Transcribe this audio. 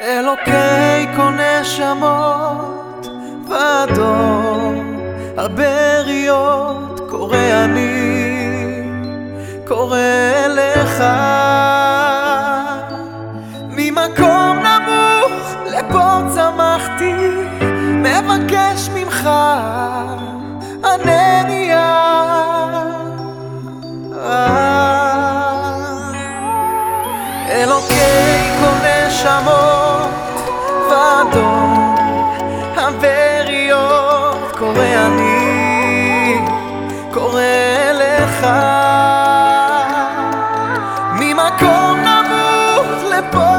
אלוקי כל נשמות והדור הבריות קורא אני קורא לך ממקום נמוך לפה צמחתי מבקש ממך ענני אלוקי קורא לך. ממקום נמוך לפה.